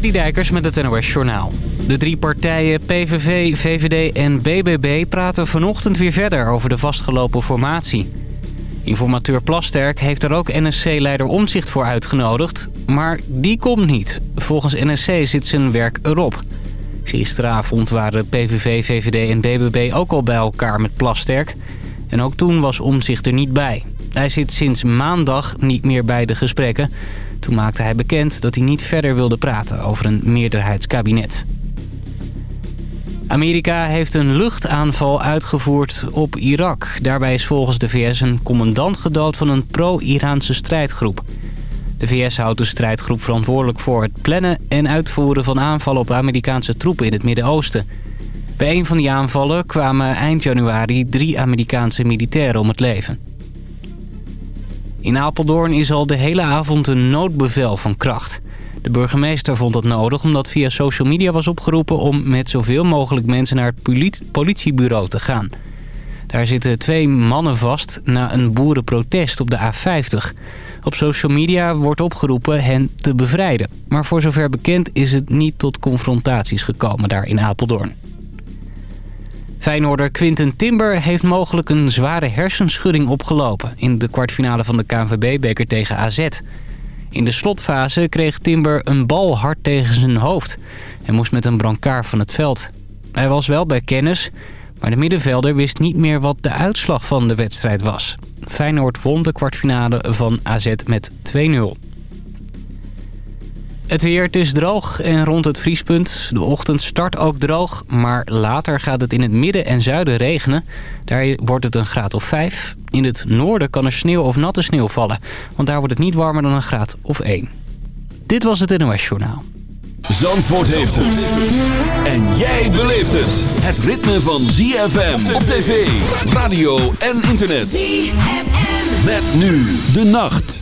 Dijkers met het NOS Journaal. De drie partijen PVV, VVD en BBB praten vanochtend weer verder over de vastgelopen formatie. Informateur Plasterk heeft er ook NSC-leider Omzicht voor uitgenodigd, maar die komt niet. Volgens NSC zit zijn werk erop. Gisteravond waren PVV, VVD en BBB ook al bij elkaar met Plasterk. En ook toen was Omzicht er niet bij. Hij zit sinds maandag niet meer bij de gesprekken. Toen maakte hij bekend dat hij niet verder wilde praten over een meerderheidskabinet. Amerika heeft een luchtaanval uitgevoerd op Irak. Daarbij is volgens de VS een commandant gedood van een pro-Iraanse strijdgroep. De VS houdt de strijdgroep verantwoordelijk voor het plannen en uitvoeren van aanvallen op Amerikaanse troepen in het Midden-Oosten. Bij een van die aanvallen kwamen eind januari drie Amerikaanse militairen om het leven. In Apeldoorn is al de hele avond een noodbevel van kracht. De burgemeester vond dat nodig omdat via social media was opgeroepen... om met zoveel mogelijk mensen naar het politiebureau te gaan. Daar zitten twee mannen vast na een boerenprotest op de A50. Op social media wordt opgeroepen hen te bevrijden. Maar voor zover bekend is het niet tot confrontaties gekomen daar in Apeldoorn. Feyenoorder Quinten Timber heeft mogelijk een zware hersenschudding opgelopen... in de kwartfinale van de KNVB-beker tegen AZ. In de slotfase kreeg Timber een bal hard tegen zijn hoofd... en moest met een brancard van het veld. Hij was wel bij kennis, maar de middenvelder wist niet meer wat de uitslag van de wedstrijd was. Feyenoord won de kwartfinale van AZ met 2-0. Het weer, het is droog en rond het vriespunt. De ochtend start ook droog, maar later gaat het in het midden en zuiden regenen. Daar wordt het een graad of 5. In het noorden kan er sneeuw of natte sneeuw vallen, want daar wordt het niet warmer dan een graad of 1. Dit was het NOS Journaal. Zandvoort heeft het. En jij beleeft het. Het ritme van ZFM op tv, radio en internet. ZFM. Met nu de nacht.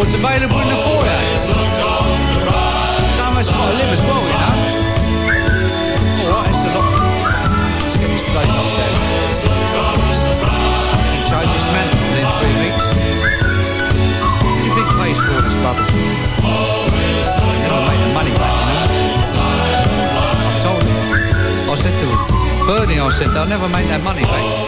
It's available in the foyer. So much got to live as well, you know. All right, it's a lot. Get up there. This man three weeks. You think this? Never made the money back, you know. I told him. I said to him, Bernie, I said, they'll never make that money back.